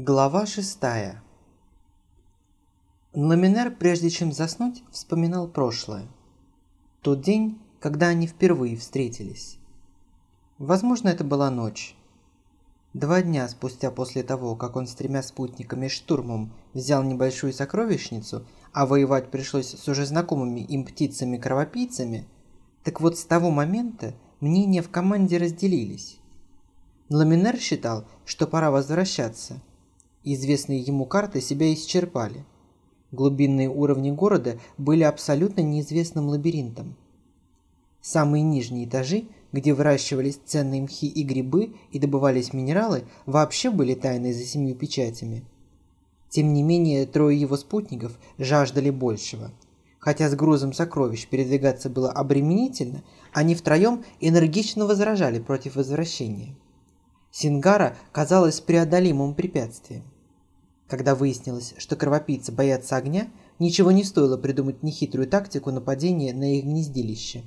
Глава шестая. Ламинер, прежде чем заснуть, вспоминал прошлое. Тот день, когда они впервые встретились. Возможно, это была ночь. Два дня спустя после того, как он с тремя спутниками штурмом взял небольшую сокровищницу, а воевать пришлось с уже знакомыми им птицами-кровопийцами, так вот с того момента мнения в команде разделились. Ламинер считал, что пора возвращаться – Известные ему карты себя исчерпали. Глубинные уровни города были абсолютно неизвестным лабиринтом. Самые нижние этажи, где выращивались ценные мхи и грибы и добывались минералы, вообще были тайны за семью печатями. Тем не менее, трое его спутников жаждали большего. Хотя с грузом сокровищ передвигаться было обременительно, они втроем энергично возражали против возвращения. Сингара казалась преодолимым препятствием. Когда выяснилось, что кровопийцы боятся огня, ничего не стоило придумать нехитрую тактику нападения на их гнездилище.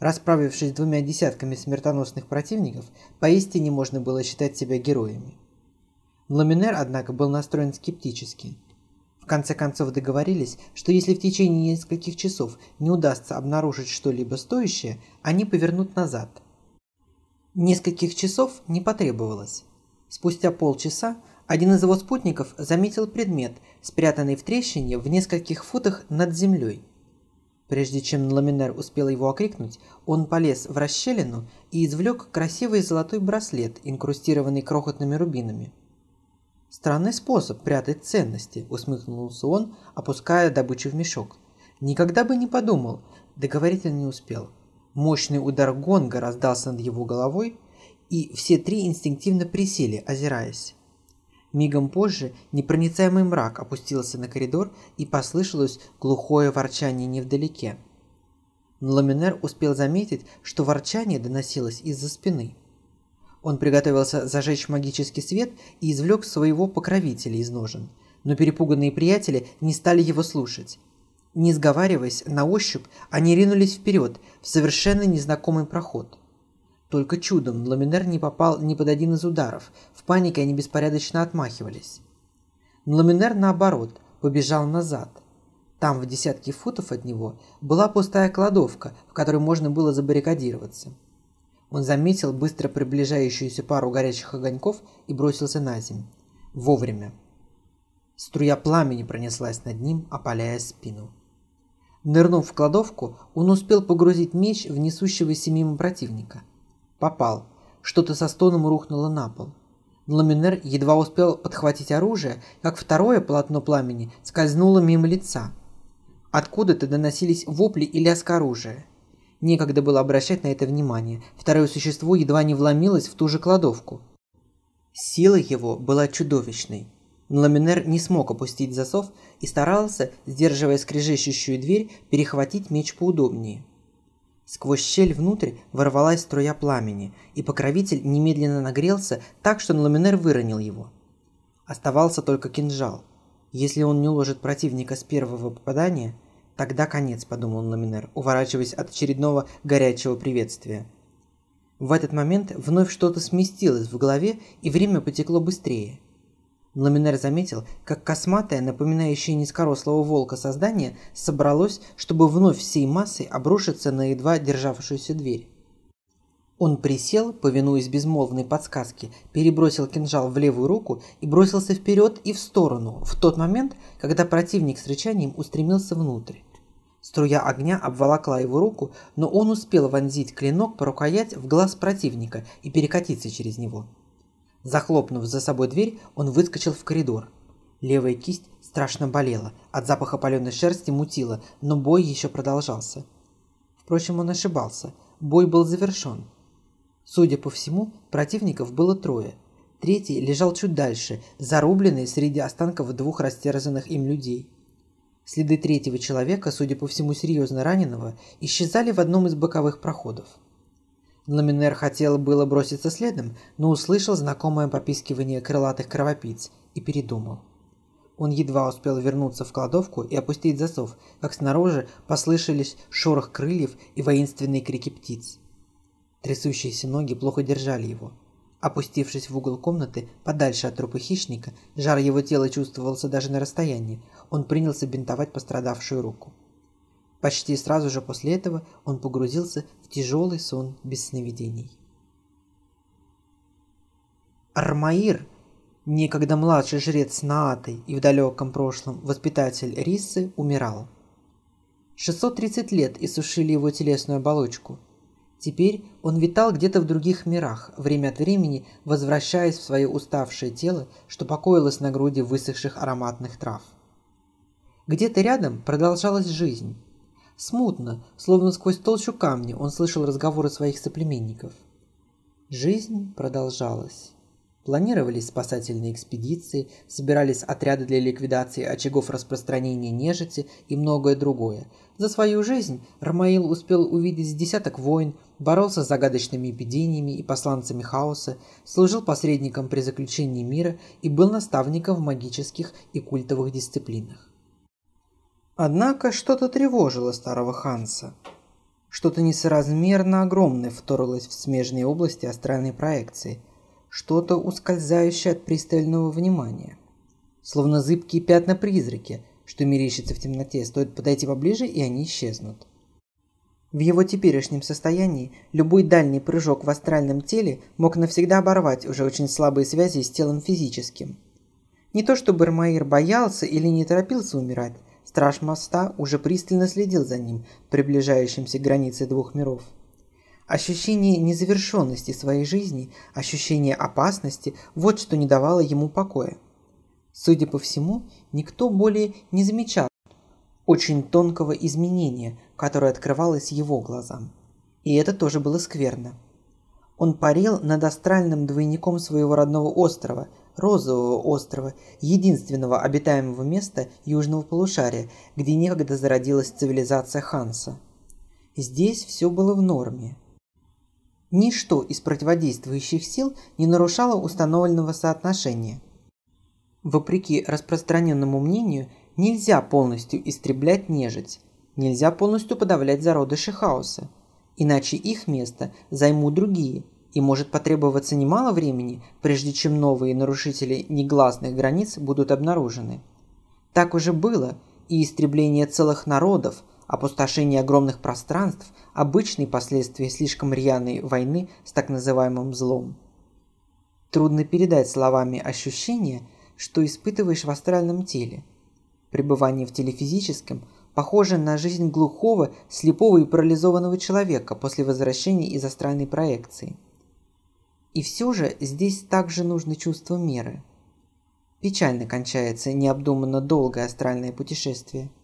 Расправившись двумя десятками смертоносных противников, поистине можно было считать себя героями. Ламинер, однако, был настроен скептически. В конце концов договорились, что если в течение нескольких часов не удастся обнаружить что-либо стоящее, они повернут назад. Нескольких часов не потребовалось. Спустя полчаса один из его спутников заметил предмет, спрятанный в трещине в нескольких футах над землей. Прежде чем Ламинер успел его окрикнуть, он полез в расщелину и извлек красивый золотой браслет, инкрустированный крохотными рубинами. «Странный способ прятать ценности», – усмехнулся он, опуская добычу в мешок. «Никогда бы не подумал». Договорить не успел. Мощный удар гонга раздался над его головой, и все три инстинктивно присели, озираясь. Мигом позже непроницаемый мрак опустился на коридор и послышалось глухое ворчание невдалеке. Ламинер успел заметить, что ворчание доносилось из-за спины. Он приготовился зажечь магический свет и извлек своего покровителя из ножен, но перепуганные приятели не стали его слушать. Не сговариваясь, на ощупь они ринулись вперед в совершенно незнакомый проход – только чудом Ламинер не попал ни под один из ударов. В панике они беспорядочно отмахивались. Ламинер, наоборот, побежал назад. Там, в десятки футов от него, была пустая кладовка, в которой можно было забаррикадироваться. Он заметил быстро приближающуюся пару горячих огоньков и бросился на землю. Вовремя. Струя пламени пронеслась над ним, опаляя спину. Нырнув в кладовку, он успел погрузить меч в несущегося мимо противника – Попал. Что-то со стоном рухнуло на пол. Ламинер едва успел подхватить оружие, как второе полотно пламени скользнуло мимо лица. Откуда-то доносились вопли и лязг оружия. Некогда было обращать на это внимание. Второе существо едва не вломилось в ту же кладовку. Сила его была чудовищной. Ламинер не смог опустить засов и старался, сдерживая скрежещущую дверь, перехватить меч поудобнее. Сквозь щель внутрь ворвалась струя пламени, и покровитель немедленно нагрелся так, что Ламинер выронил его. Оставался только кинжал. Если он не уложит противника с первого попадания, тогда конец, подумал Ламинер, уворачиваясь от очередного горячего приветствия. В этот момент вновь что-то сместилось в голове, и время потекло быстрее. Ламинер заметил, как косматое, напоминающее низкорослого волка создание, собралось, чтобы вновь всей массой обрушиться на едва державшуюся дверь. Он присел, повинуясь безмолвной подсказке, перебросил кинжал в левую руку и бросился вперед и в сторону, в тот момент, когда противник с рычанием устремился внутрь. Струя огня обволокла его руку, но он успел вонзить клинок по рукоять в глаз противника и перекатиться через него. Захлопнув за собой дверь, он выскочил в коридор. Левая кисть страшно болела, от запаха паленой шерсти мутила, но бой еще продолжался. Впрочем, он ошибался. Бой был завершен. Судя по всему, противников было трое. Третий лежал чуть дальше, зарубленный среди останков двух растерзанных им людей. Следы третьего человека, судя по всему серьезно раненого, исчезали в одном из боковых проходов. Ламинер хотел было броситься следом, но услышал знакомое попискивание крылатых кровопийц и передумал. Он едва успел вернуться в кладовку и опустить засов, как снаружи послышались шорох крыльев и воинственные крики птиц. Трясущиеся ноги плохо держали его. Опустившись в угол комнаты, подальше от трупа хищника, жар его тела чувствовался даже на расстоянии, он принялся бинтовать пострадавшую руку. Почти сразу же после этого он погрузился в тяжелый сон без сновидений. Армаир, некогда младший жрец Нааты и в далеком прошлом воспитатель Рисы, умирал. 630 лет иссушили его телесную оболочку. Теперь он витал где-то в других мирах, время от времени возвращаясь в свое уставшее тело, что покоилось на груди высохших ароматных трав. Где-то рядом продолжалась жизнь. Смутно, словно сквозь толщу камня, он слышал разговоры своих соплеменников. Жизнь продолжалась. Планировались спасательные экспедиции, собирались отряды для ликвидации очагов распространения нежити и многое другое. За свою жизнь Рамаил успел увидеть десяток войн, боролся с загадочными эпидемиями и посланцами хаоса, служил посредником при заключении мира и был наставником в магических и культовых дисциплинах. Однако что-то тревожило старого Ханса. Что-то несоразмерно огромное вторглось в смежные области астральной проекции – что-то ускользающее от пристального внимания. Словно зыбкие пятна-призраки, что мерещится в темноте, стоит подойти поближе, и они исчезнут. В его теперешнем состоянии любой дальний прыжок в астральном теле мог навсегда оборвать уже очень слабые связи с телом физическим. Не то чтобы Эрмаир боялся или не торопился умирать, страж моста уже пристально следил за ним, приближающимся к границе двух миров. Ощущение незавершенности своей жизни, ощущение опасности – вот что не давало ему покоя. Судя по всему, никто более не замечал очень тонкого изменения, которое открывалось его глазам. И это тоже было скверно. Он парил над астральным двойником своего родного острова, Розового острова, единственного обитаемого места южного полушария, где некогда зародилась цивилизация Ханса. Здесь все было в норме. Ничто из противодействующих сил не нарушало установленного соотношения. Вопреки распространенному мнению, нельзя полностью истреблять нежить, нельзя полностью подавлять зародыши хаоса, иначе их место займут другие, и может потребоваться немало времени, прежде чем новые нарушители негласных границ будут обнаружены. Так уже было, и истребление целых народов – Опустошение огромных пространств – обычные последствия слишком рьяной войны с так называемым злом. Трудно передать словами ощущение, что испытываешь в астральном теле. Пребывание в теле похоже на жизнь глухого, слепого и парализованного человека после возвращения из астральной проекции. И все же здесь также нужно чувство меры. Печально кончается необдуманно долгое астральное путешествие –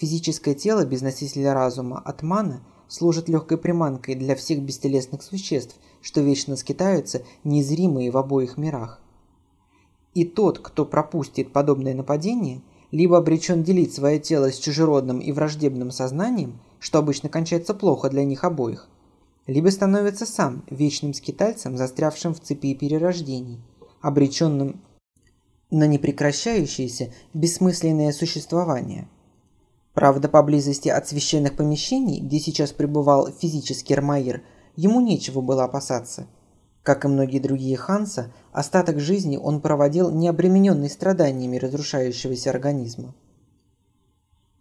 Физическое тело без носителя разума Атмана служит легкой приманкой для всех бестелесных существ, что вечно скитаются, незримые в обоих мирах. И тот, кто пропустит подобное нападение, либо обречен делить свое тело с чужеродным и враждебным сознанием, что обычно кончается плохо для них обоих, либо становится сам вечным скитальцем, застрявшим в цепи перерождений, обреченным на непрекращающееся бессмысленное существование – Правда, поблизости от священных помещений, где сейчас пребывал физический Эрмаир, ему нечего было опасаться. Как и многие другие Ханса, остаток жизни он проводил не обремененный страданиями разрушающегося организма.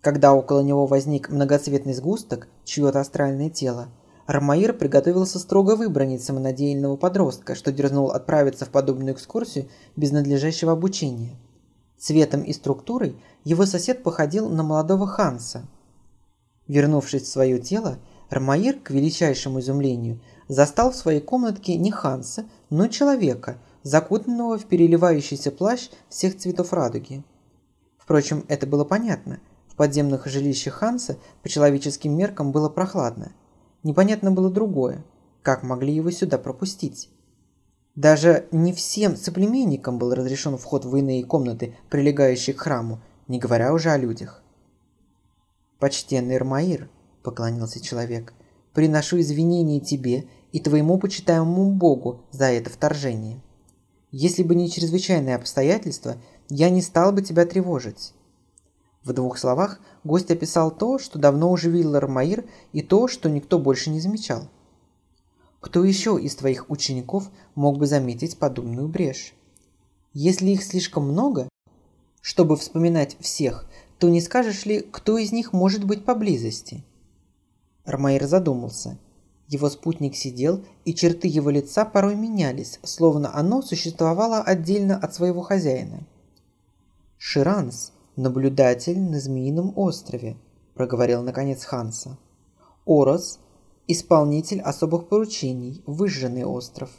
Когда около него возник многоцветный сгусток, чье-то астральное тело, Армаир приготовился строго выбронить самонадеянного подростка, что дерзнул отправиться в подобную экскурсию без надлежащего обучения – Цветом и структурой его сосед походил на молодого Ханса. Вернувшись в свое тело, Рамаир, к величайшему изумлению, застал в своей комнатке не Ханса, но человека, закутанного в переливающийся плащ всех цветов радуги. Впрочем, это было понятно. В подземных жилищах Ханса по человеческим меркам было прохладно. Непонятно было другое. Как могли его сюда пропустить? Даже не всем соплеменникам был разрешен вход в иные комнаты, прилегающие к храму, не говоря уже о людях. «Почтенный Ирмаир», — поклонился человек, — «приношу извинения тебе и твоему почитаемому Богу за это вторжение. Если бы не чрезвычайные обстоятельства, я не стал бы тебя тревожить». В двух словах гость описал то, что давно уже видел Армаир, и то, что никто больше не замечал – Кто еще из твоих учеников мог бы заметить подобную брешь? Если их слишком много, чтобы вспоминать всех, то не скажешь ли, кто из них может быть поблизости?» Армаир задумался. Его спутник сидел, и черты его лица порой менялись, словно оно существовало отдельно от своего хозяина. «Ширанс – наблюдатель на Змеином острове», – проговорил наконец Ханса. «Орос – исполнитель особых поручений, выжженный остров.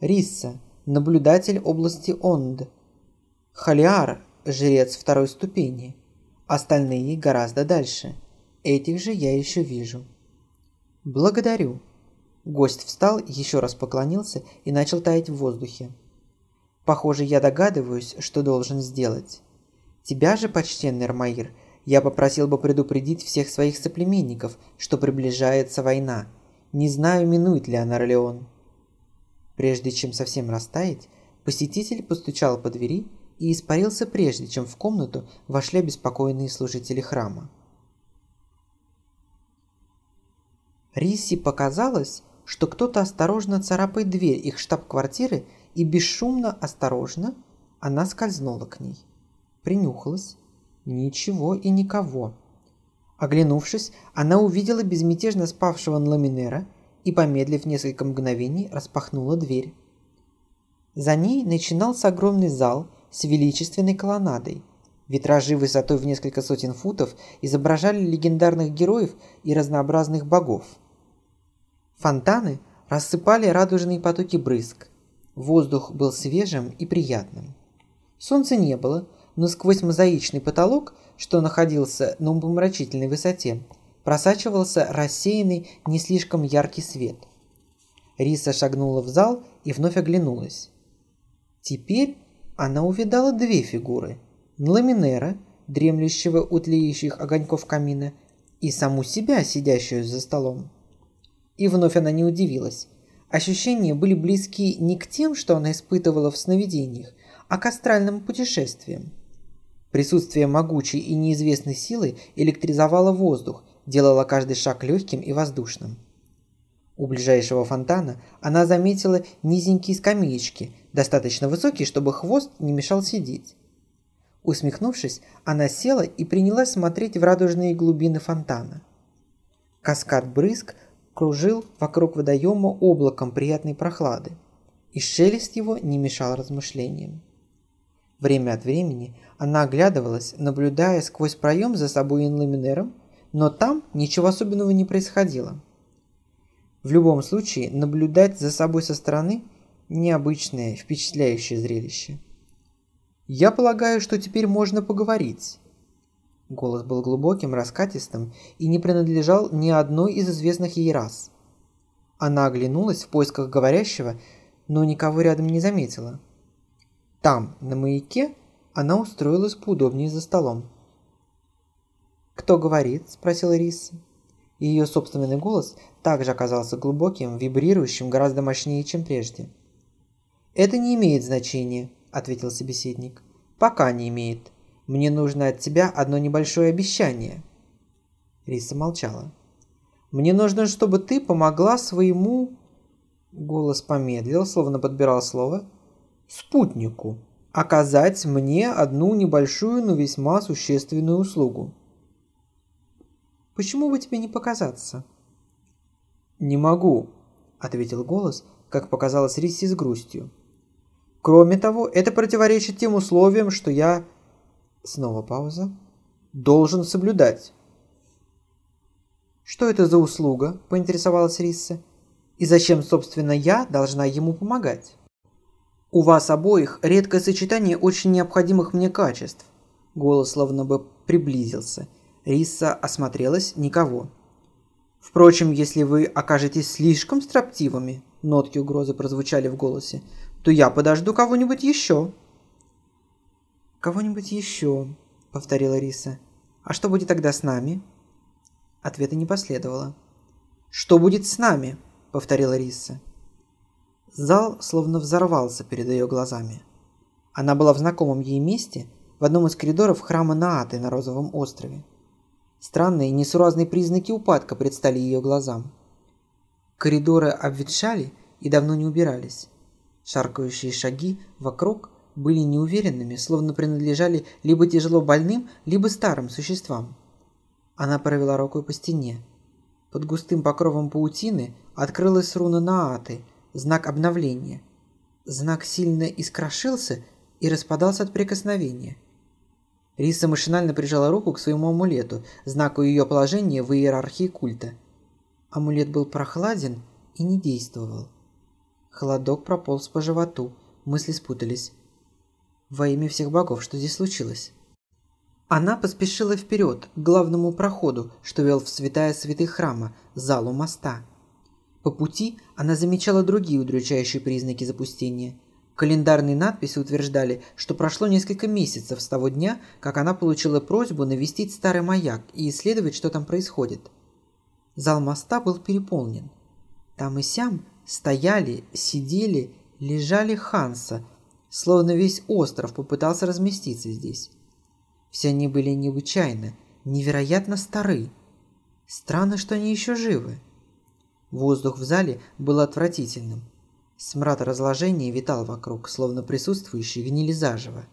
Рисса – наблюдатель области Онд. Халиар – жрец второй ступени. Остальные гораздо дальше. Этих же я еще вижу». «Благодарю». Гость встал, еще раз поклонился и начал таять в воздухе. «Похоже, я догадываюсь, что должен сделать. Тебя же, почтенный Армаир, я попросил бы предупредить всех своих соплеменников, что приближается война. Не знаю, минует ли она Ролеон». Прежде чем совсем растаять, посетитель постучал по двери и испарился прежде, чем в комнату вошли обеспокоенные служители храма. Риси показалось, что кто-то осторожно царапает дверь их штаб-квартиры, и бесшумно, осторожно она скользнула к ней. Принюхалась. Ничего и никого. Оглянувшись, она увидела безмятежно спавшего Ламинера и, помедлив несколько мгновений, распахнула дверь. За ней начинался огромный зал с величественной колоннадой. Витражи высотой в несколько сотен футов изображали легендарных героев и разнообразных богов – Фонтаны рассыпали радужные потоки брызг. Воздух был свежим и приятным. Солнца не было, но сквозь мозаичный потолок, что находился на умопомрачительной высоте, просачивался рассеянный, не слишком яркий свет. Риса шагнула в зал и вновь оглянулась. Теперь она увидала две фигуры. Ламинера, дремлющего у тлеющих огоньков камина, и саму себя, сидящую за столом. И вновь она не удивилась. Ощущения были близки не к тем, что она испытывала в сновидениях, а к астральным путешествиям. Присутствие могучей и неизвестной силы электризовало воздух, делало каждый шаг легким и воздушным. У ближайшего фонтана она заметила низенькие скамеечки, достаточно высокие, чтобы хвост не мешал сидеть. Усмехнувшись, она села и принялась смотреть в радужные глубины фонтана. Каскад брызг кружил вокруг водоема облаком приятной прохлады, и шелест его не мешал размышлениям. Время от времени она оглядывалась, наблюдая сквозь проем за собой инламинером, но там ничего особенного не происходило. В любом случае, наблюдать за собой со стороны – необычное, впечатляющее зрелище. «Я полагаю, что теперь можно поговорить», Голос был глубоким, раскатистым и не принадлежал ни одной из известных ей рас. Она оглянулась в поисках говорящего, но никого рядом не заметила. Там, на маяке, она устроилась поудобнее за столом. «Кто говорит?» – спросила Риса. Ее собственный голос также оказался глубоким, вибрирующим, гораздо мощнее, чем прежде. «Это не имеет значения», – ответил собеседник. «Пока не имеет. Мне нужно от тебя одно небольшое обещание». Риса молчала. «Мне нужно, чтобы ты помогла своему...» Голос помедлил, словно подбирал слово. «Спутнику. Оказать мне одну небольшую, но весьма существенную услугу». «Почему бы тебе не показаться?» «Не могу», — ответил голос, как показалось Рисе с грустью. «Кроме того, это противоречит тем условиям, что я Снова пауза. «Должен соблюдать». «Что это за услуга?» – поинтересовалась Рисса. «И зачем, собственно, я должна ему помогать?» «У вас обоих редкое сочетание очень необходимых мне качеств». Голос словно бы приблизился. Рисса осмотрелась никого. «Впрочем, если вы окажетесь слишком строптивыми», нотки угрозы прозвучали в голосе, то я подожду кого-нибудь еще. «Кого-нибудь еще», — повторила Риса. «А что будет тогда с нами?» Ответа не последовало. «Что будет с нами?» — повторила Риса. Зал словно взорвался перед ее глазами. Она была в знакомом ей месте, в одном из коридоров храма Нааты на Розовом острове. Странные, несуразные признаки упадка предстали ее глазам. Коридоры обветшали и давно не убирались. Шаркающие шаги вокруг были неуверенными, словно принадлежали либо тяжело больным, либо старым существам. Она провела рукой по стене. Под густым покровом паутины открылась руна Нааты, знак обновления. Знак сильно искрошился и распадался от прикосновения. Риса машинально прижала руку к своему амулету, знаку ее положения в иерархии культа. Амулет был прохладен и не действовал. Холодок прополз по животу, мысли спутались. Во имя всех богов, что здесь случилось? Она поспешила вперед, к главному проходу, что вел в святая святых храма, залу моста. По пути она замечала другие удручающие признаки запустения. Календарные надписи утверждали, что прошло несколько месяцев с того дня, как она получила просьбу навестить старый маяк и исследовать, что там происходит. Зал моста был переполнен. Там и сям Стояли, сидели, лежали Ханса, словно весь остров попытался разместиться здесь. Все они были необычайно, невероятно стары. Странно, что они еще живы. Воздух в зале был отвратительным. Смрад разложения витал вокруг, словно присутствующий гнили заживо.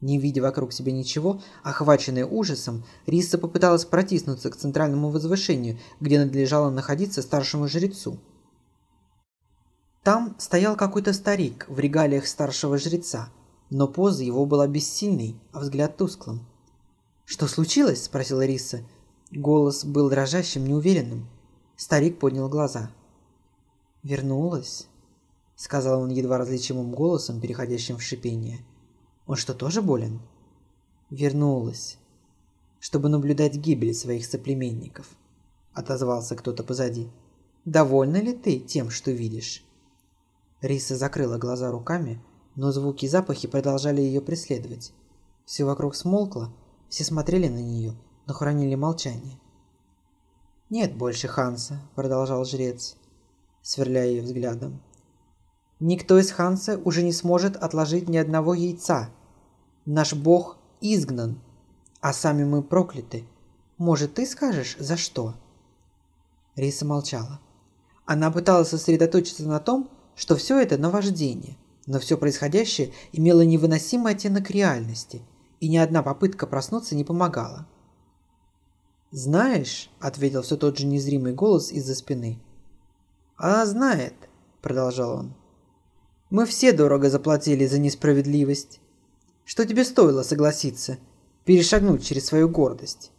Не видя вокруг себя ничего, охваченная ужасом, Риса попыталась протиснуться к центральному возвышению, где надлежало находиться старшему жрецу – там стоял какой-то старик в регалиях старшего жреца, но поза его была бессильной, а взгляд тусклым. «Что случилось?» – спросила Риса. Голос был дрожащим, неуверенным. Старик поднял глаза. «Вернулась?» – сказал он едва различимым голосом, переходящим в шипение. «Он что, тоже болен?» «Вернулась, чтобы наблюдать гибель своих соплеменников», – отозвался кто-то позади. «Довольна ли ты тем, что видишь?» Риса закрыла глаза руками, но звуки и запахи продолжали ее преследовать. Все вокруг смолкло, все смотрели на нее, но хранили молчание. «Нет больше Ханса», – продолжал жрец, сверляя ее взглядом. «Никто из Ханса уже не сможет отложить ни одного яйца. Наш бог изгнан, а сами мы прокляты. Может, ты скажешь, за что?» Риса молчала. Она пыталась сосредоточиться на том, что все это наваждение, но все происходящее имело невыносимый оттенок реальности, и ни одна попытка проснуться не помогала. «Знаешь», — ответил все тот же незримый голос из-за спины. «Она знает», — продолжал он. «Мы все дорого заплатили за несправедливость. Что тебе стоило согласиться, перешагнуть через свою гордость?»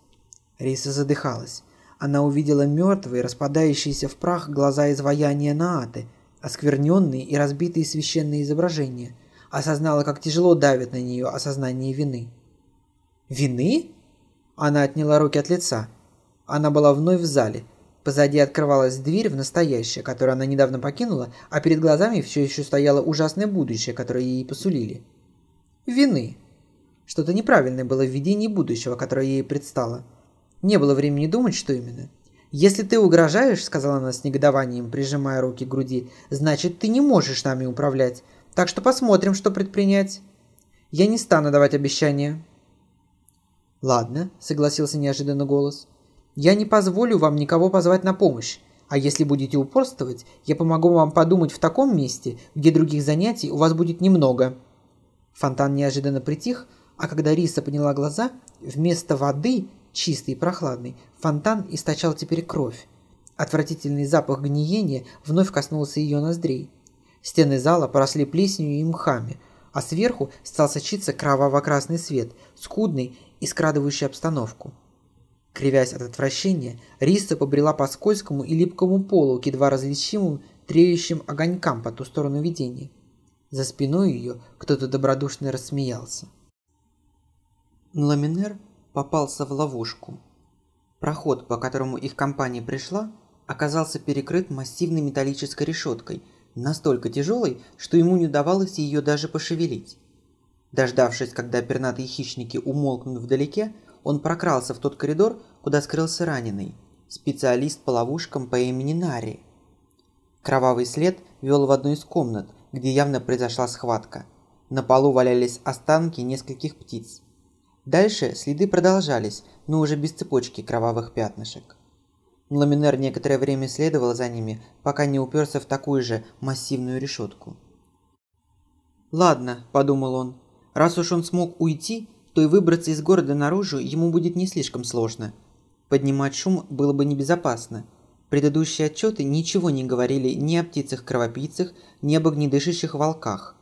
Риса задыхалась. Она увидела мертвые, распадающиеся в прах глаза изваяния Нааты, оскверненные и разбитые священные изображения, осознала, как тяжело давит на нее осознание вины. «Вины?» Она отняла руки от лица. Она была вновь в зале. Позади открывалась дверь в настоящее, которую она недавно покинула, а перед глазами все еще стояло ужасное будущее, которое ей посулили. Вины. Что-то неправильное было в видении будущего, которое ей предстало. Не было времени думать, что именно. «Если ты угрожаешь», — сказала она с негодованием, прижимая руки к груди, «значит, ты не можешь нами управлять. Так что посмотрим, что предпринять. Я не стану давать обещания». «Ладно», — согласился неожиданно голос. «Я не позволю вам никого позвать на помощь. А если будете упорствовать, я помогу вам подумать в таком месте, где других занятий у вас будет немного». Фонтан неожиданно притих, а когда Риса подняла глаза, вместо воды чистый и прохладный, фонтан источал теперь кровь. Отвратительный запах гниения вновь коснулся ее ноздрей. Стены зала поросли плесенью и мхами, а сверху стал сочиться кроваво-красный свет, скудный и скрадывающий обстановку. Кривясь от отвращения, Риса побрела по скользкому и липкому полу к едва различимым треющим огонькам по ту сторону видения. За спиной ее кто-то добродушно рассмеялся. Ламинер попался в ловушку. Проход, по которому их компания пришла, оказался перекрыт массивной металлической решеткой, настолько тяжелой, что ему не удавалось ее даже пошевелить. Дождавшись, когда пернатые хищники умолкнут вдалеке, он прокрался в тот коридор, куда скрылся раненый, специалист по ловушкам по имени Нари. Кровавый след вел в одну из комнат, где явно произошла схватка. На полу валялись останки нескольких птиц. Дальше следы продолжались, но уже без цепочки кровавых пятнышек. Ламинер некоторое время следовал за ними, пока не уперся в такую же массивную решетку. «Ладно», – подумал он, – «раз уж он смог уйти, то и выбраться из города наружу ему будет не слишком сложно. Поднимать шум было бы небезопасно. Предыдущие отчеты ничего не говорили ни о птицах-кровопийцах, ни об огнедышащих волках.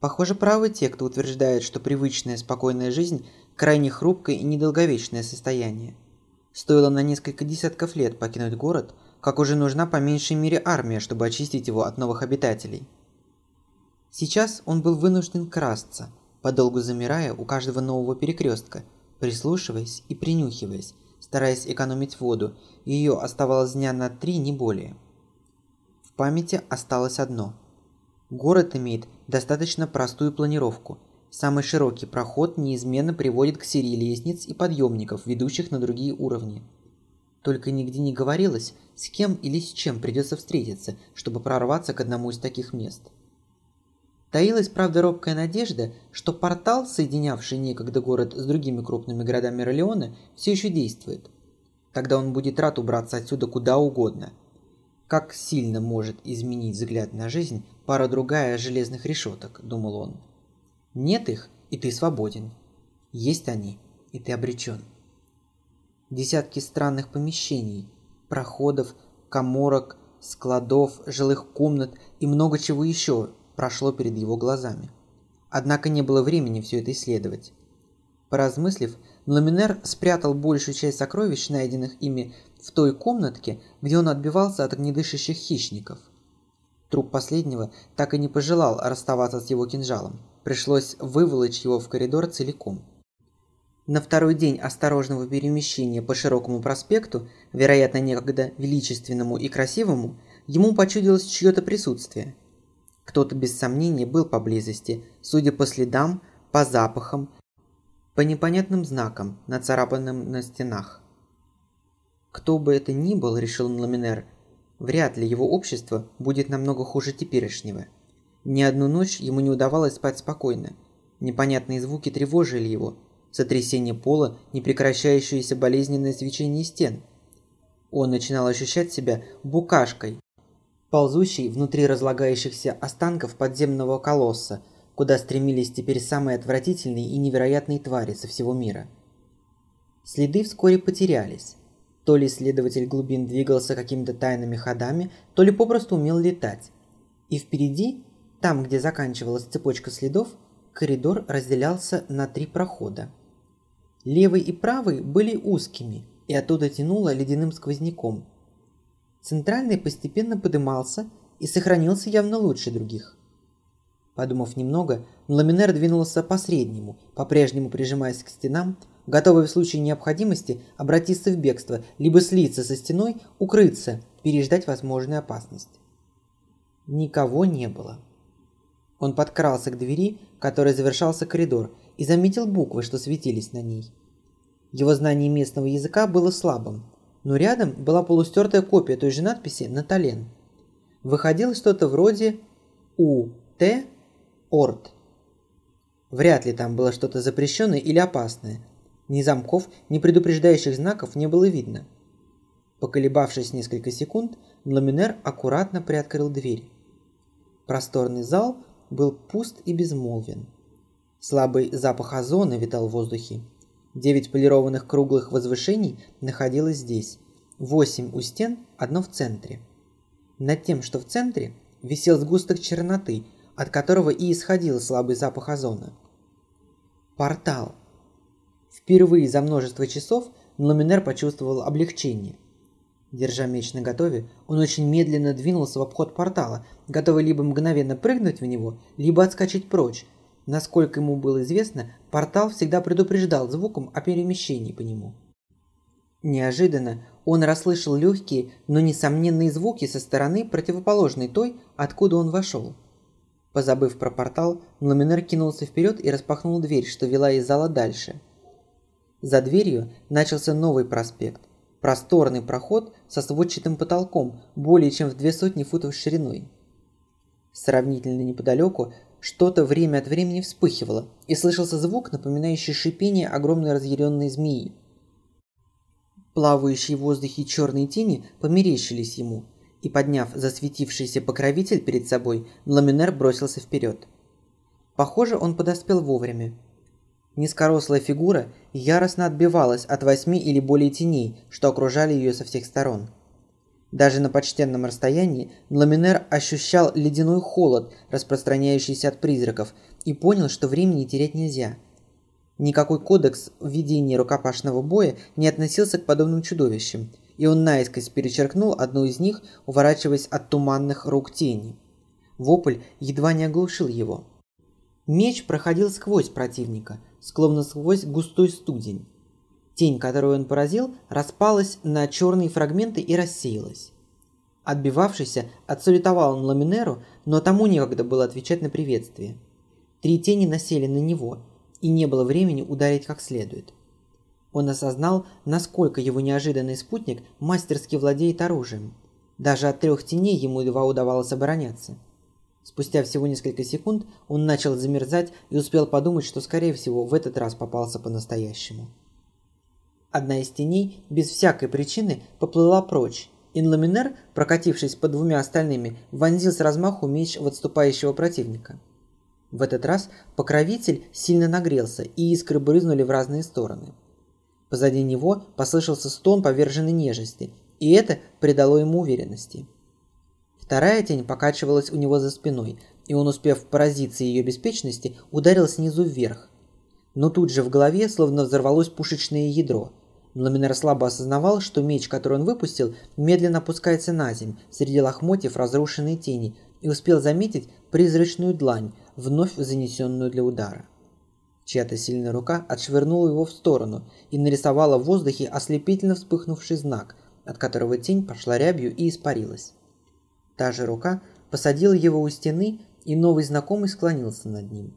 Похоже, правы те, кто утверждает, что привычная спокойная жизнь – крайне хрупкое и недолговечное состояние. Стоило на несколько десятков лет покинуть город, как уже нужна по меньшей мере армия, чтобы очистить его от новых обитателей. Сейчас он был вынужден красться, подолгу замирая у каждого нового перекрестка, прислушиваясь и принюхиваясь, стараясь экономить воду, ее оставалось дня на три, не более. В памяти осталось одно. Город имеет достаточно простую планировку, Самый широкий проход неизменно приводит к серии лестниц и подъемников, ведущих на другие уровни. Только нигде не говорилось, с кем или с чем придется встретиться, чтобы прорваться к одному из таких мест. Таилась, правда, робкая надежда, что портал, соединявший некогда город с другими крупными городами Ролеона, все еще действует. Тогда он будет рад убраться отсюда куда угодно. Как сильно может изменить взгляд на жизнь пара-другая железных решеток, думал он. Нет их, и ты свободен. Есть они, и ты обречен. Десятки странных помещений, проходов, коморок, складов, жилых комнат и много чего еще прошло перед его глазами. Однако не было времени все это исследовать. Поразмыслив, Ламинер спрятал большую часть сокровищ, найденных ими в той комнатке, где он отбивался от огнедышащих хищников. Труп последнего так и не пожелал расставаться с его кинжалом. Пришлось выволочь его в коридор целиком. На второй день осторожного перемещения по широкому проспекту, вероятно, некогда величественному и красивому, ему почудилось чье-то присутствие. Кто-то без сомнения был поблизости, судя по следам, по запахам, по непонятным знакам, нацарапанным на стенах. Кто бы это ни был, решил Ламинер, вряд ли его общество будет намного хуже теперешнего – ни одну ночь ему не удавалось спать спокойно. Непонятные звуки тревожили его. Сотрясение пола, непрекращающееся болезненное свечение стен. Он начинал ощущать себя букашкой, ползущей внутри разлагающихся останков подземного колосса, куда стремились теперь самые отвратительные и невероятные твари со всего мира. Следы вскоре потерялись. То ли следователь глубин двигался какими-то тайными ходами, то ли попросту умел летать. И впереди там, где заканчивалась цепочка следов, коридор разделялся на три прохода. Левый и правый были узкими, и оттуда тянуло ледяным сквозняком. Центральный постепенно подымался и сохранился явно лучше других. Подумав немного, Ламинер двинулся по среднему, по-прежнему прижимаясь к стенам, готовый в случае необходимости обратиться в бегство, либо слиться со стеной, укрыться, переждать возможную опасность. Никого не было. Он подкрался к двери, которой завершался коридор, и заметил буквы, что светились на ней. Его знание местного языка было слабым, но рядом была полустертая копия той же надписи на тален. Выходило что-то вроде «У-Т. Орт». Вряд ли там было что-то запрещенное или опасное. Ни замков, ни предупреждающих знаков не было видно. Поколебавшись несколько секунд, Ламинер аккуратно приоткрыл дверь. Просторный зал был пуст и безмолвен. Слабый запах озона витал в воздухе. Девять полированных круглых возвышений находилось здесь. Восемь у стен, одно в центре. Над тем, что в центре, висел сгусток черноты, от которого и исходил слабый запах озона. Портал. Впервые за множество часов Ламинер почувствовал облегчение – Держа меч наготове, он очень медленно двинулся в обход портала, готовый либо мгновенно прыгнуть в него, либо отскочить прочь. Насколько ему было известно, портал всегда предупреждал звуком о перемещении по нему. Неожиданно он расслышал легкие, но несомненные звуки со стороны, противоположной той, откуда он вошел. Позабыв про портал, Ламинер кинулся вперед и распахнул дверь, что вела из зала дальше. За дверью начался новый проспект. Просторный проход со сводчатым потолком, более чем в две сотни футов шириной. Сравнительно неподалеку что-то время от времени вспыхивало, и слышался звук, напоминающий шипение огромной разъяренной змеи. Плавающие в воздухе черные тени померещились ему, и, подняв засветившийся покровитель перед собой, Ламинер бросился вперед. Похоже, он подоспел вовремя. Низкорослая фигура яростно отбивалась от восьми или более теней, что окружали ее со всех сторон. Даже на почтенном расстоянии Ламинер ощущал ледяной холод, распространяющийся от призраков, и понял, что времени терять нельзя. Никакой кодекс введения рукопашного боя не относился к подобным чудовищам, и он наискось перечеркнул одну из них, уворачиваясь от туманных рук тени. Вопль едва не оглушил его. Меч проходил сквозь противника, словно сквозь густой студень. Тень, которую он поразил, распалась на черные фрагменты и рассеялась. Отбивавшийся отсулетовал он Ламинеру, но тому некогда было отвечать на приветствие. Три тени насели на него, и не было времени ударить как следует. Он осознал, насколько его неожиданный спутник мастерски владеет оружием. Даже от трех теней ему едва удавалось обороняться. Спустя всего несколько секунд он начал замерзать и успел подумать, что, скорее всего, в этот раз попался по-настоящему. Одна из теней без всякой причины поплыла прочь. Инламинер, прокатившись по двумя остальными, вонзил с размаху меч в отступающего противника. В этот раз покровитель сильно нагрелся, и искры брызнули в разные стороны. Позади него послышался стон поверженной нежности, и это придало ему уверенности. Вторая тень покачивалась у него за спиной, и он, успев поразиться ее беспечности, ударил снизу вверх. Но тут же в голове словно взорвалось пушечное ядро. Ламинер слабо осознавал, что меч, который он выпустил, медленно опускается на земь среди лохмотьев разрушенной тени, и успел заметить призрачную длань, вновь занесенную для удара. Чья-то сильная рука отшвырнула его в сторону и нарисовала в воздухе ослепительно вспыхнувший знак, от которого тень пошла рябью и испарилась. Та же рука посадила его у стены, и новый знакомый склонился над ним.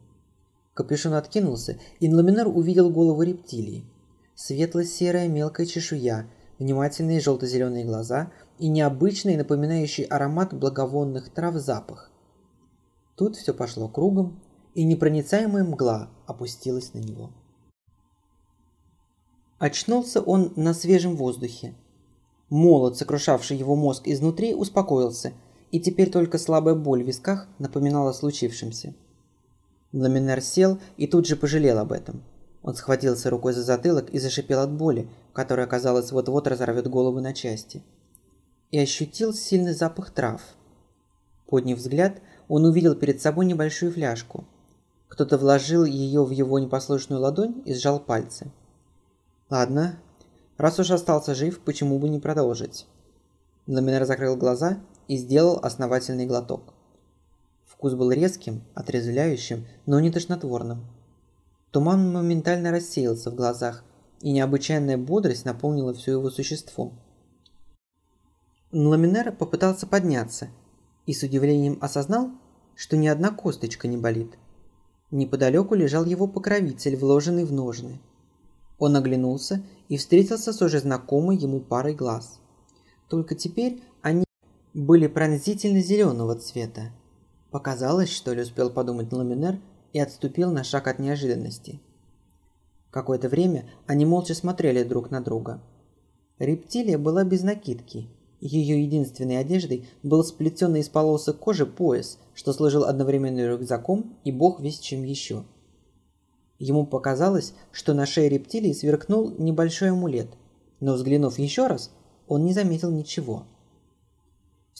Капюшон откинулся, и Ламинер увидел голову рептилии. Светло-серая мелкая чешуя, внимательные желто-зеленые глаза и необычный, напоминающий аромат благовонных трав запах. Тут все пошло кругом, и непроницаемая мгла опустилась на него. Очнулся он на свежем воздухе. Молот, сокрушавший его мозг изнутри, успокоился, и теперь только слабая боль в висках напоминала случившемся. Ламинер сел и тут же пожалел об этом. Он схватился рукой за затылок и зашипел от боли, которая, казалось, вот-вот разорвет голову на части. И ощутил сильный запах трав. Подняв взгляд, он увидел перед собой небольшую фляжку. Кто-то вложил ее в его непослушную ладонь и сжал пальцы. Ладно, раз уж остался жив, почему бы не продолжить? Ламинер закрыл глаза и сделал основательный глоток. Вкус был резким, отрезвляющим, но не тошнотворным. Туман моментально рассеялся в глазах, и необычайная бодрость наполнила все его существо. Ламинер попытался подняться и с удивлением осознал, что ни одна косточка не болит. Неподалеку лежал его покровитель, вложенный в ножны. Он оглянулся и встретился с уже знакомой ему парой глаз. Только теперь они были пронзительно зеленого цвета. Показалось, что ли, успел подумать Ламинер и отступил на шаг от неожиданности. Какое-то время они молча смотрели друг на друга. Рептилия была без накидки. Ее единственной одеждой был сплетенный из полосок кожи пояс, что служил одновременно рюкзаком и бог весь чем еще. Ему показалось, что на шее рептилии сверкнул небольшой амулет, но взглянув еще раз, он не заметил ничего.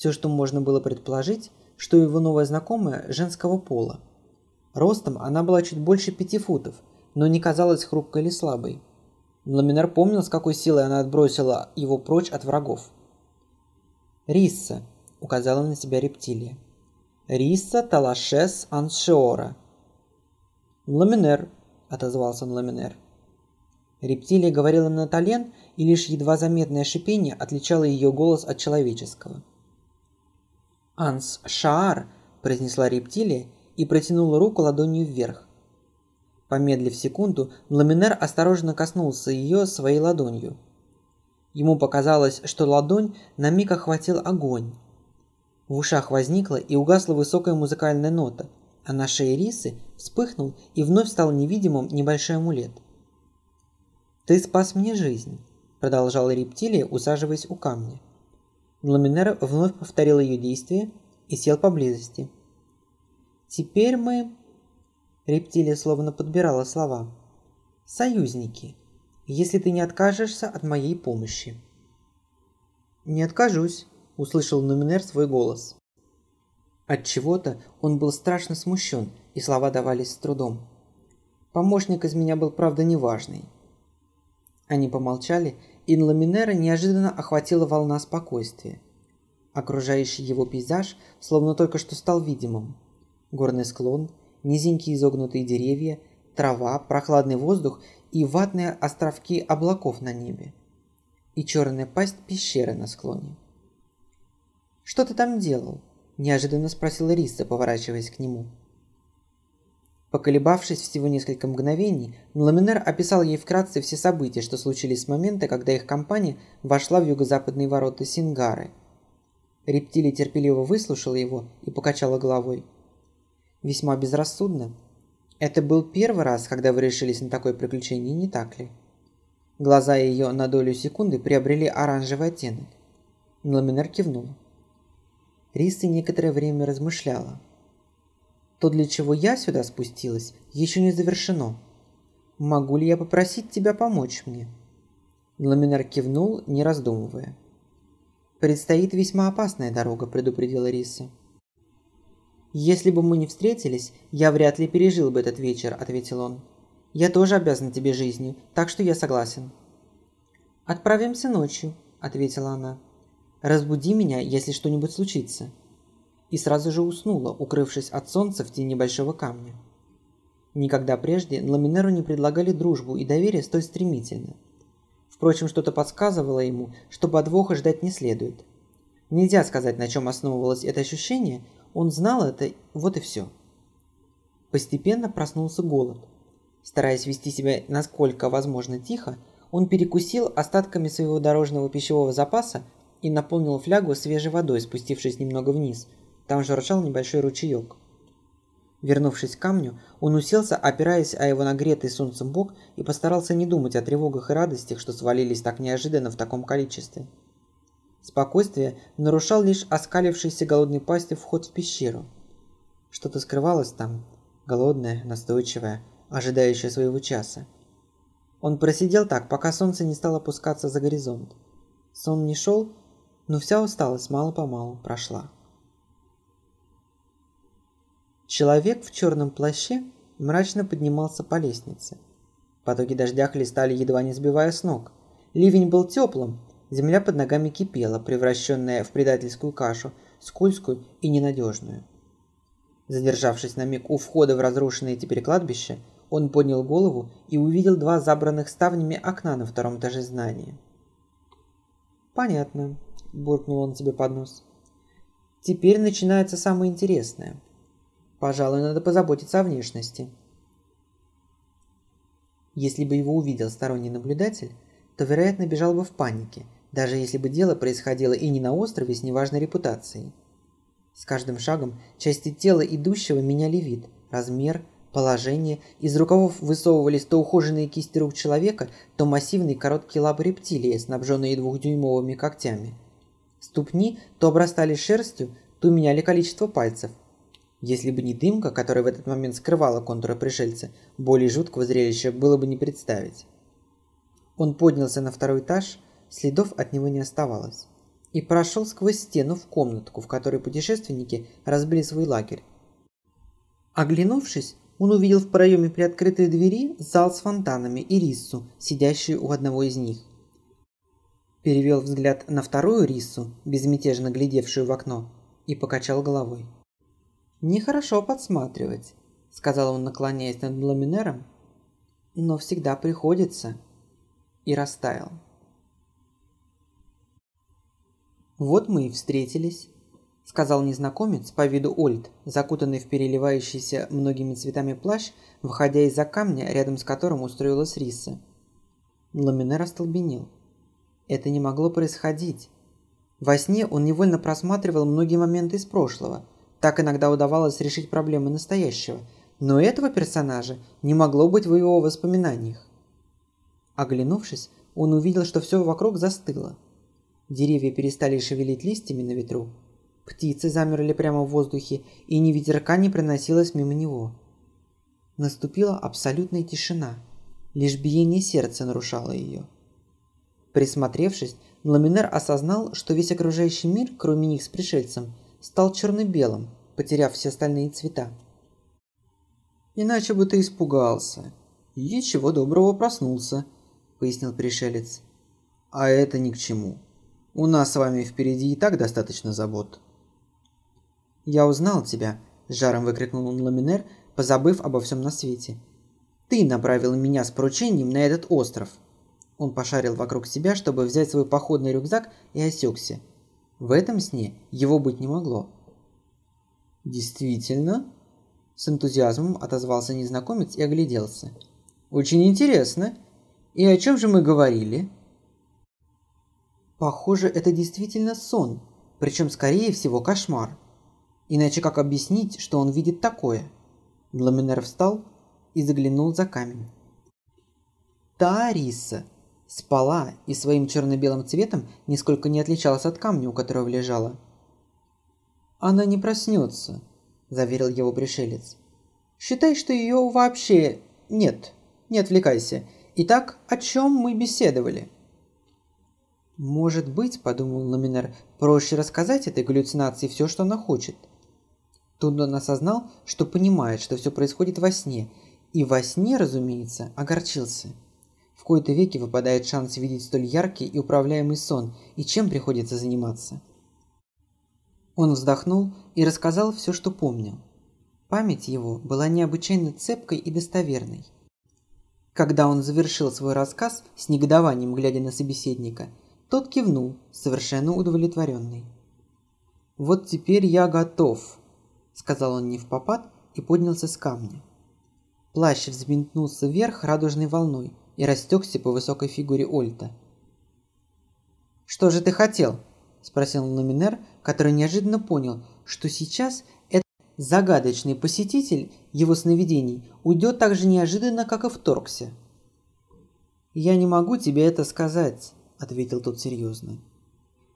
Все, что можно было предположить, что его новая знакомая женского пола. Ростом она была чуть больше пяти футов, но не казалась хрупкой или слабой. Ламинар помнил, с какой силой она отбросила его прочь от врагов. «Рисса», — указала на себя рептилия. «Рисса Талашес Аншиора». «Ламинер», — отозвался он Ламинер. Рептилия говорила на тален, и лишь едва заметное шипение отличало ее голос от человеческого. «Анс Шаар», – произнесла рептилия и протянула руку ладонью вверх. Помедлив секунду, Ламинер осторожно коснулся ее своей ладонью. Ему показалось, что ладонь на миг охватил огонь. В ушах возникла и угасла высокая музыкальная нота, а на шее Рисы вспыхнул и вновь стал невидимым небольшой амулет. «Ты спас мне жизнь», – продолжала рептилия, усаживаясь у камня. Ламинер вновь повторил ее действие и сел поблизости. «Теперь мы...» Рептилия словно подбирала слова. «Союзники, если ты не откажешься от моей помощи». «Не откажусь», – услышал Нуминер свой голос. От чего-то он был страшно смущен, и слова давались с трудом. Помощник из меня был, правда, неважный. Они помолчали, и Ламинера неожиданно охватила волна спокойствия. Окружающий его пейзаж словно только что стал видимым. Горный склон, низенькие изогнутые деревья, трава, прохладный воздух и ватные островки облаков на небе. И черная пасть пещеры на склоне. «Что ты там делал?» – неожиданно спросила Риса, поворачиваясь к нему. Поколебавшись всего несколько мгновений, Ламинер описал ей вкратце все события, что случились с момента, когда их компания вошла в юго-западные ворота Сингары. Рептилия терпеливо выслушала его и покачала головой. Весьма безрассудно. Это был первый раз, когда вы решились на такое приключение, не так ли? Глаза ее на долю секунды приобрели оранжевый оттенок. Ламинер кивнула. Риса некоторое время размышляла – то, для чего я сюда спустилась, еще не завершено. Могу ли я попросить тебя помочь мне?» Ламинар кивнул, не раздумывая. «Предстоит весьма опасная дорога», – предупредила Риса. «Если бы мы не встретились, я вряд ли пережил бы этот вечер», – ответил он. «Я тоже обязан тебе жизнью, так что я согласен». «Отправимся ночью», – ответила она. «Разбуди меня, если что-нибудь случится» и сразу же уснула, укрывшись от солнца в тени большого камня. Никогда прежде Ламинеру не предлагали дружбу и доверие столь стремительно. Впрочем, что-то подсказывало ему, что подвоха ждать не следует. Нельзя сказать, на чем основывалось это ощущение, он знал это, вот и все. Постепенно проснулся голод. Стараясь вести себя насколько возможно тихо, он перекусил остатками своего дорожного пищевого запаса и наполнил флягу свежей водой, спустившись немного вниз – там журчал небольшой ручеек. Вернувшись к камню, он уселся, опираясь о его нагретый солнцем бок и постарался не думать о тревогах и радостях, что свалились так неожиданно в таком количестве. Спокойствие нарушал лишь оскалившийся голодной пастью вход в пещеру. Что-то скрывалось там, голодное, настойчивое, ожидающее своего часа. Он просидел так, пока солнце не стало опускаться за горизонт. Сон не шел, но вся усталость мало-помалу прошла. Человек в черном плаще мрачно поднимался по лестнице. Потоки дождя хлестали, едва не сбивая с ног. Ливень был теплым, земля под ногами кипела, превращенная в предательскую кашу, скользкую и ненадежную. Задержавшись на миг у входа в разрушенное теперь кладбище, он поднял голову и увидел два забранных ставнями окна на втором этаже здания. «Понятно», – буркнул он себе под нос. «Теперь начинается самое интересное – Пожалуй, надо позаботиться о внешности. Если бы его увидел сторонний наблюдатель, то, вероятно, бежал бы в панике, даже если бы дело происходило и не на острове с неважной репутацией. С каждым шагом части тела идущего меняли вид, размер, положение, из рукавов высовывались то ухоженные кисти рук человека, то массивные короткие лапы рептилии, снабженные двухдюймовыми когтями. Ступни то обрастали шерстью, то меняли количество пальцев, если бы не дымка, которая в этот момент скрывала контуры пришельца, более жуткого зрелища было бы не представить. Он поднялся на второй этаж, следов от него не оставалось, и прошел сквозь стену в комнатку, в которой путешественники разбили свой лагерь. Оглянувшись, он увидел в проеме приоткрытой двери зал с фонтанами и Риссу, сидящую у одного из них. Перевел взгляд на вторую Риссу, безмятежно глядевшую в окно, и покачал головой. «Нехорошо подсматривать», – сказал он, наклоняясь над ламинером, – «но всегда приходится». И растаял. «Вот мы и встретились», – сказал незнакомец по виду Ольд, закутанный в переливающийся многими цветами плащ, выходя из-за камня, рядом с которым устроилась Риса. Ламинер остолбенел. Это не могло происходить. Во сне он невольно просматривал многие моменты из прошлого – так иногда удавалось решить проблемы настоящего, но этого персонажа не могло быть в его воспоминаниях. Оглянувшись, он увидел, что все вокруг застыло. Деревья перестали шевелить листьями на ветру. Птицы замерли прямо в воздухе, и ни ветерка не проносилось мимо него. Наступила абсолютная тишина. Лишь биение сердца нарушало ее. Присмотревшись, Ламинер осознал, что весь окружающий мир, кроме них с пришельцем, стал черно-белым, потеряв все остальные цвета. «Иначе бы ты испугался. И чего доброго проснулся», – пояснил пришелец. «А это ни к чему. У нас с вами впереди и так достаточно забот». «Я узнал тебя», – жаром выкрикнул он Ламинер, позабыв обо всем на свете. «Ты направил меня с поручением на этот остров». Он пошарил вокруг себя, чтобы взять свой походный рюкзак и осекся. В этом сне его быть не могло. «Действительно?» С энтузиазмом отозвался незнакомец и огляделся. «Очень интересно. И о чем же мы говорили?» Похоже, это действительно сон, причем, скорее всего, кошмар. Иначе как объяснить, что он видит такое? Ламинер встал и заглянул за камень. Та Ариса спала и своим черно-белым цветом нисколько не отличалась от камня, у которого лежала. «Она не проснется», – заверил его пришелец. «Считай, что ее вообще нет. Не отвлекайся. Итак, о чем мы беседовали?» «Может быть, — подумал Ламинер, — проще рассказать этой галлюцинации все, что она хочет». Тут он осознал, что понимает, что все происходит во сне, и во сне, разумеется, огорчился. В кои-то веки выпадает шанс видеть столь яркий и управляемый сон, и чем приходится заниматься. Он вздохнул и рассказал все, что помнил. Память его была необычайно цепкой и достоверной. Когда он завершил свой рассказ с негодованием, глядя на собеседника, тот кивнул, совершенно удовлетворенный. «Вот теперь я готов», – сказал он не в попад и поднялся с камня. Плащ взметнулся вверх радужной волной и растекся по высокой фигуре Ольта. «Что же ты хотел?» – спросил Номинер, который неожиданно понял, что сейчас этот загадочный посетитель его сновидений уйдет так же неожиданно, как и вторгся. «Я не могу тебе это сказать», – ответил тот серьезно.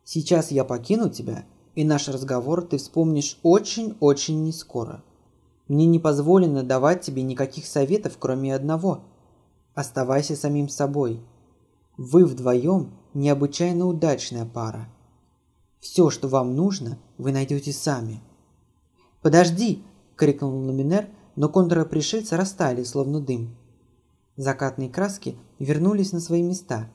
«Сейчас я покину тебя, и наш разговор ты вспомнишь очень-очень нескоро. Мне не позволено давать тебе никаких советов, кроме одного – Оставайся самим собой. Вы вдвоем необычайно удачная пара. Все, что вам нужно, вы найдете сами. «Подожди!» – крикнул Ламинер, но контуры пришельца растаяли, словно дым. Закатные краски вернулись на свои места.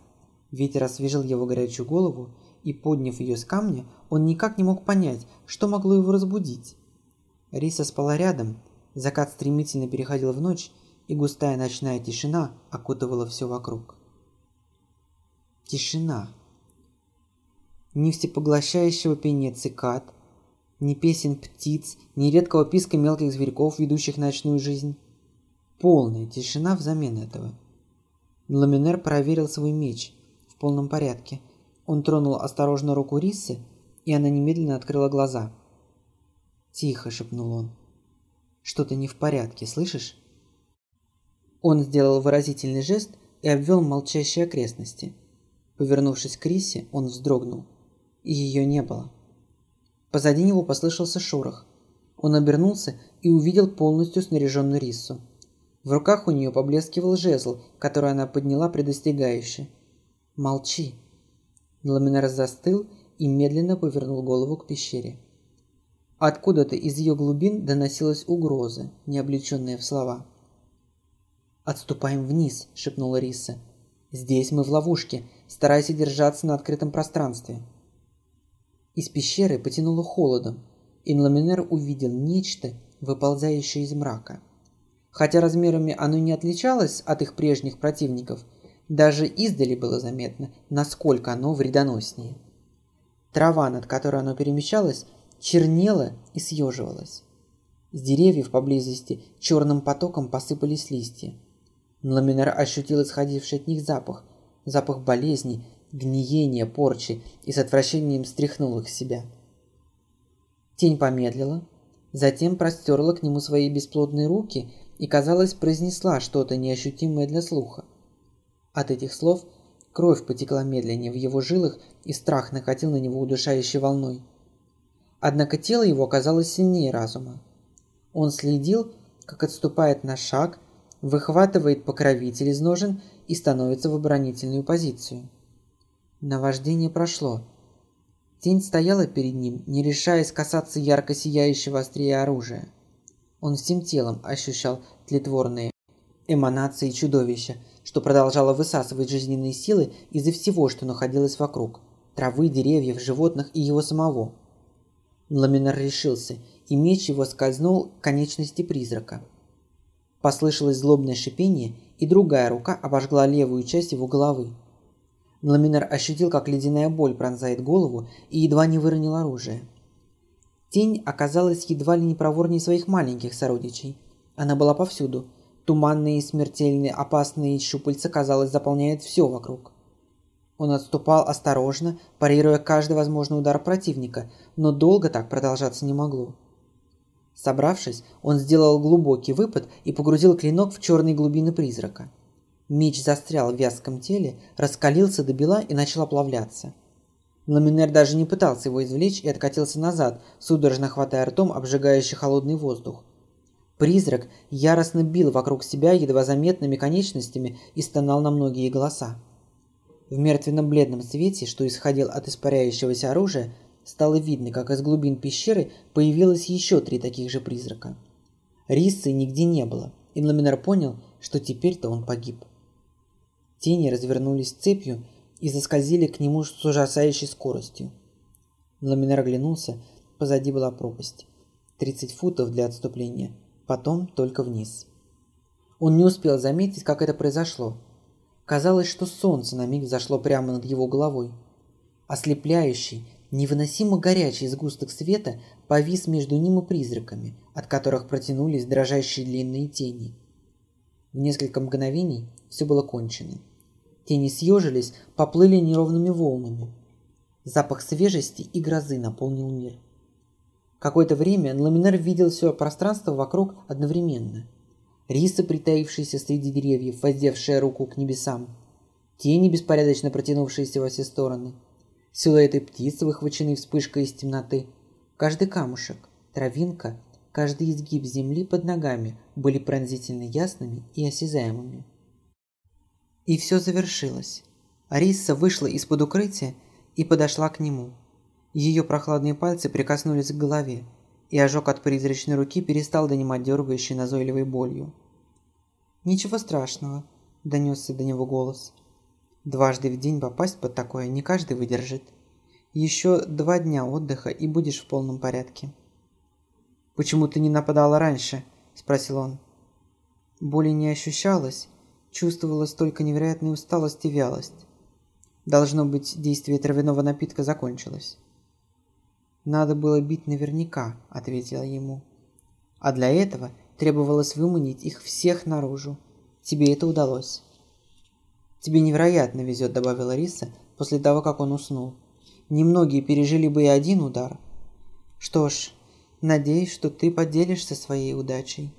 Ветер освежил его горячую голову, и, подняв ее с камня, он никак не мог понять, что могло его разбудить. Риса спала рядом, закат стремительно переходил в ночь, и густая ночная тишина окутывала все вокруг. Тишина. Ни всепоглощающего пения цикад, ни песен птиц, ни редкого писка мелких зверьков, ведущих ночную жизнь. Полная тишина взамен этого. Ламинер проверил свой меч в полном порядке. Он тронул осторожно руку Рисы, и она немедленно открыла глаза. «Тихо», — шепнул он. «Что-то не в порядке, слышишь?» Он сделал выразительный жест и обвел молчащие окрестности. Повернувшись к Рисе, он вздрогнул. И ее не было. Позади него послышался шорох. Он обернулся и увидел полностью снаряженную Рису. В руках у нее поблескивал жезл, который она подняла предостерегающе. «Молчи!» Ламинар застыл и медленно повернул голову к пещере. Откуда-то из ее глубин доносилась угроза, не облеченная в слова. «Отступаем вниз», – шепнула Риса. «Здесь мы в ловушке. Старайся держаться на открытом пространстве». Из пещеры потянуло холодом, и Ламинер увидел нечто, выползающее из мрака. Хотя размерами оно не отличалось от их прежних противников, даже издали было заметно, насколько оно вредоноснее. Трава, над которой оно перемещалось, чернела и съеживалась. С деревьев поблизости черным потоком посыпались листья. Ламинер ощутил исходивший от них запах. Запах болезни, гниения, порчи и с отвращением стряхнул их с себя. Тень помедлила, затем простерла к нему свои бесплодные руки и, казалось, произнесла что-то неощутимое для слуха. От этих слов Кровь потекла медленнее в его жилах, и страх накатил на него удушающей волной. Однако тело его оказалось сильнее разума. Он следил, как отступает на шаг, выхватывает покровитель из ножен и становится в оборонительную позицию. Наваждение прошло. Тень стояла перед ним, не решаясь касаться ярко сияющего острия оружия. Он всем телом ощущал тлетворные эманации чудовища, что продолжало высасывать жизненные силы из-за всего, что находилось вокруг – травы, деревьев, животных и его самого. Ламинар решился, и меч его скользнул к конечности призрака. Послышалось злобное шипение, и другая рука обожгла левую часть его головы. Ламинар ощутил, как ледяная боль пронзает голову, и едва не выронил оружие. Тень оказалась едва ли не проворнее своих маленьких сородичей. Она была повсюду – Туманные смертельные опасные щупальца, казалось, заполняют все вокруг. Он отступал осторожно, парируя каждый возможный удар противника, но долго так продолжаться не могло. Собравшись, он сделал глубокий выпад и погрузил клинок в черные глубины призрака. Меч застрял в вязком теле, раскалился до бела и начал оплавляться. Ламинер даже не пытался его извлечь и откатился назад, судорожно хватая ртом обжигающий холодный воздух. Призрак яростно бил вокруг себя едва заметными конечностями и стонал на многие голоса. В мертвенно-бледном свете, что исходил от испаряющегося оружия, стало видно, как из глубин пещеры появилось еще три таких же призрака. Рисы нигде не было, и Ламинар понял, что теперь-то он погиб. Тени развернулись цепью и заскользили к нему с ужасающей скоростью. Ламинар оглянулся, позади была пропасть. 30 футов для отступления – потом только вниз. Он не успел заметить, как это произошло. Казалось, что солнце на миг зашло прямо над его головой. Ослепляющий, невыносимо горячий сгусток света повис между ним и призраками, от которых протянулись дрожащие длинные тени. В несколько мгновений все было кончено. Тени съежились, поплыли неровными волнами. Запах свежести и грозы наполнил мир. Какое-то время Ламинер видел все пространство вокруг одновременно. Рисы, притаившиеся среди деревьев, воздевшие руку к небесам. Тени, беспорядочно протянувшиеся во все стороны. Силуэты птиц, выхваченные вспышкой из темноты. Каждый камушек, травинка, каждый изгиб земли под ногами были пронзительно ясными и осязаемыми. И все завершилось. Ариса вышла из-под укрытия и подошла к нему – ее прохладные пальцы прикоснулись к голове, и ожог от призрачной руки перестал донимать дергающей назойливой болью. «Ничего страшного», – донесся до него голос. «Дважды в день попасть под такое не каждый выдержит. Еще два дня отдыха и будешь в полном порядке». «Почему ты не нападала раньше?» – спросил он. Боли не ощущалось, чувствовалась только невероятная усталость и вялость. Должно быть, действие травяного напитка закончилось. «Надо было бить наверняка», – ответила ему. «А для этого требовалось выманить их всех наружу. Тебе это удалось». «Тебе невероятно везет», – добавила Риса после того, как он уснул. «Немногие пережили бы и один удар». «Что ж, надеюсь, что ты поделишься своей удачей».